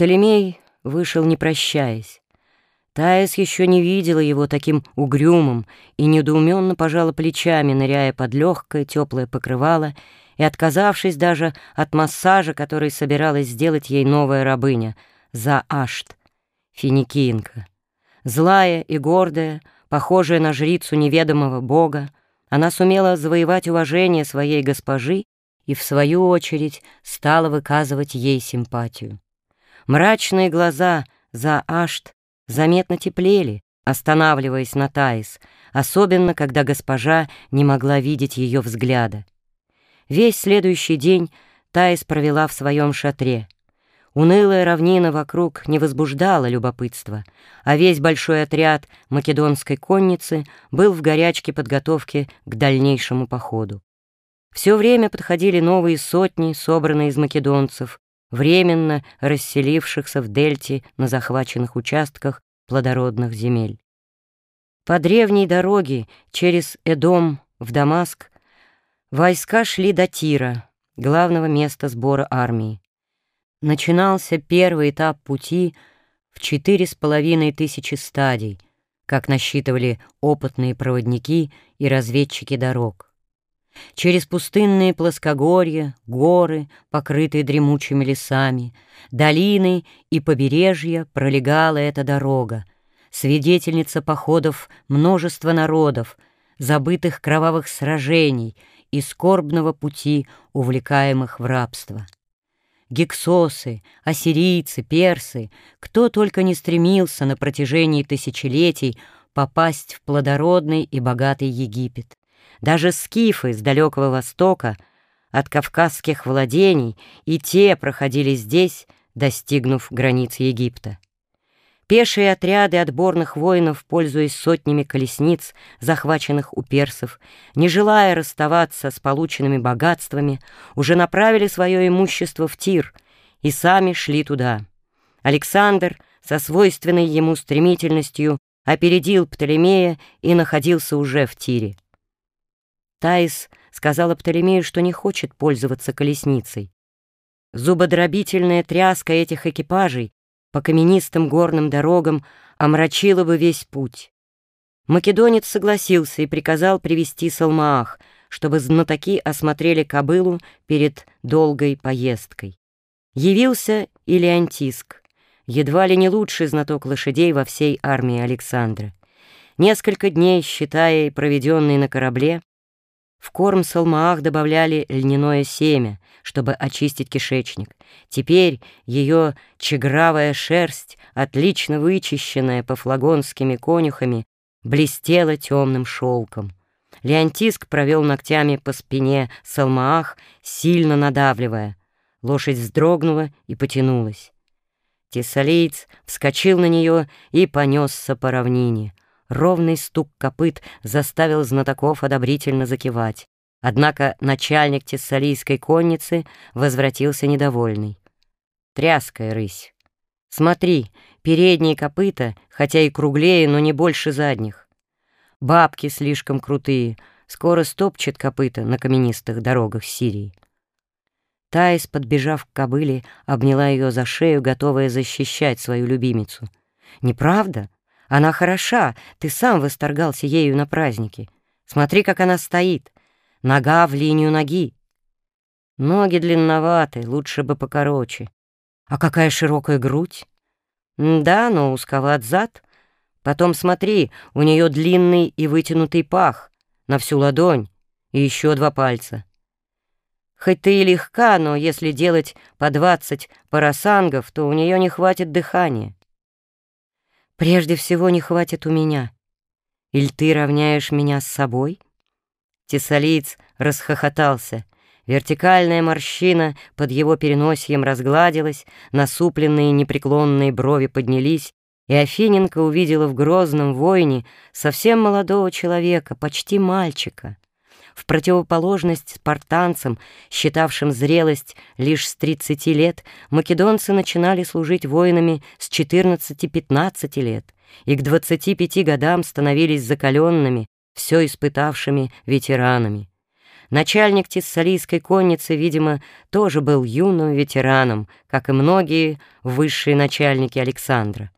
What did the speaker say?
Птолемей вышел, не прощаясь. Таис еще не видела его таким угрюмым и недоуменно пожала плечами, ныряя под легкое теплое покрывало и отказавшись даже от массажа, который собиралась сделать ей новая рабыня, за Ашт, финикинка. Злая и гордая, похожая на жрицу неведомого бога, она сумела завоевать уважение своей госпожи и, в свою очередь, стала выказывать ей симпатию. Мрачные глаза за Ашт заметно теплели, останавливаясь на Таис, особенно когда госпожа не могла видеть ее взгляда. Весь следующий день Таис провела в своем шатре. Унылая равнина вокруг не возбуждала любопытства, а весь большой отряд македонской конницы был в горячке подготовки к дальнейшему походу. Все время подходили новые сотни, собранные из македонцев, временно расселившихся в дельте на захваченных участках плодородных земель. По древней дороге через Эдом в Дамаск войска шли до Тира, главного места сбора армии. Начинался первый этап пути в четыре с половиной тысячи стадий, как насчитывали опытные проводники и разведчики дорог. Через пустынные плоскогорья, горы, покрытые дремучими лесами, долины и побережья пролегала эта дорога, свидетельница походов множества народов, забытых кровавых сражений и скорбного пути, увлекаемых в рабство. Гексосы, ассирийцы, персы, кто только не стремился на протяжении тысячелетий попасть в плодородный и богатый Египет. Даже скифы с далекого востока, от кавказских владений, и те проходили здесь, достигнув границ Египта. Пешие отряды отборных воинов, пользуясь сотнями колесниц, захваченных у персов, не желая расставаться с полученными богатствами, уже направили свое имущество в Тир и сами шли туда. Александр со свойственной ему стремительностью опередил Птолемея и находился уже в Тире. Таис сказала Птолемею, что не хочет пользоваться колесницей. Зубодробительная тряска этих экипажей по каменистым горным дорогам омрачила бы весь путь. Македонец согласился и приказал привести Салмаах, чтобы знатоки осмотрели кобылу перед долгой поездкой. Явился и Леонтиск, едва ли не лучший знаток лошадей во всей армии Александра. Несколько дней, считая и проведенные на корабле, в корм салмаах добавляли льняное семя, чтобы очистить кишечник. Теперь ее чегравая шерсть, отлично вычищенная пофлагонскими конюхами, блестела темным шелком. Леонтиск провел ногтями по спине салмаах, сильно надавливая. Лошадь вздрогнула и потянулась. Тессалиец вскочил на нее и понесся по равнине. Ровный стук копыт заставил знатоков одобрительно закивать. Однако начальник тессалийской конницы возвратился недовольный. Тряская рысь. Смотри, передние копыта, хотя и круглее, но не больше задних. Бабки слишком крутые, скоро стопчет копыта на каменистых дорогах Сирии. Таис, подбежав к кобыле, обняла ее за шею, готовая защищать свою любимицу. «Неправда? Она хороша, ты сам восторгался ею на празднике. Смотри, как она стоит. Нога в линию ноги. Ноги длинноваты, лучше бы покороче. А какая широкая грудь? Да, но узковат зад. Потом смотри, у нее длинный и вытянутый пах на всю ладонь и еще два пальца. Хоть ты и легка, но если делать по двадцать парасангов, то у нее не хватит дыхания. Прежде всего не хватит у меня. Или ты равняешь меня с собой? Тессалиец расхохотался. Вертикальная морщина под его переносием разгладилась, насупленные непреклонные брови поднялись, и Афиненко увидела в грозном воине совсем молодого человека, почти мальчика. В противоположность спартанцам, считавшим зрелость лишь с 30 лет, македонцы начинали служить воинами с 14-15 лет и к 25 годам становились закаленными, все испытавшими ветеранами. Начальник тессалийской конницы, видимо, тоже был юным ветераном, как и многие высшие начальники Александра.